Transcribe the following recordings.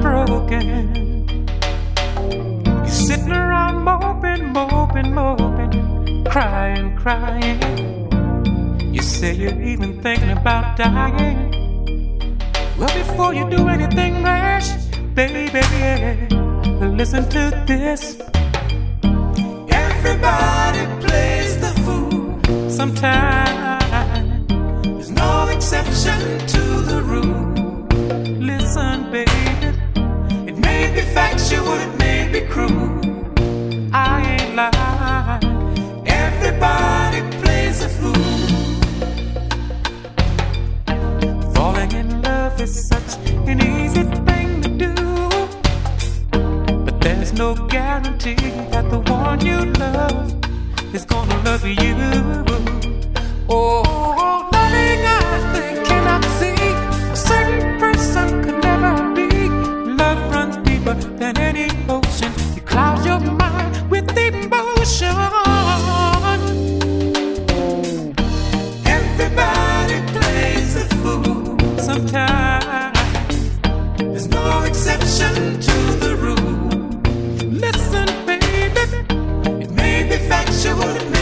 broken. You're sitting around moping, moping, moping, crying, crying. You say you're even thinking about dying. Well, before you do anything rash, baby, yeah, listen to this. Everybody plays the fool sometimes. Be cruel. I ain't lying. Everybody plays a fool. Falling in love is such an easy thing to do. But there's no guarantee that the one you love is gonna love you. Oh, exception to the rule. Listen, baby, it may be factual,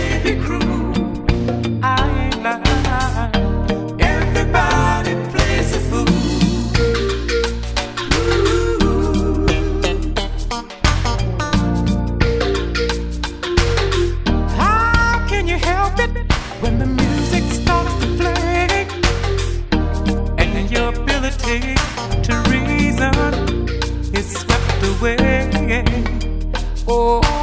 Oh,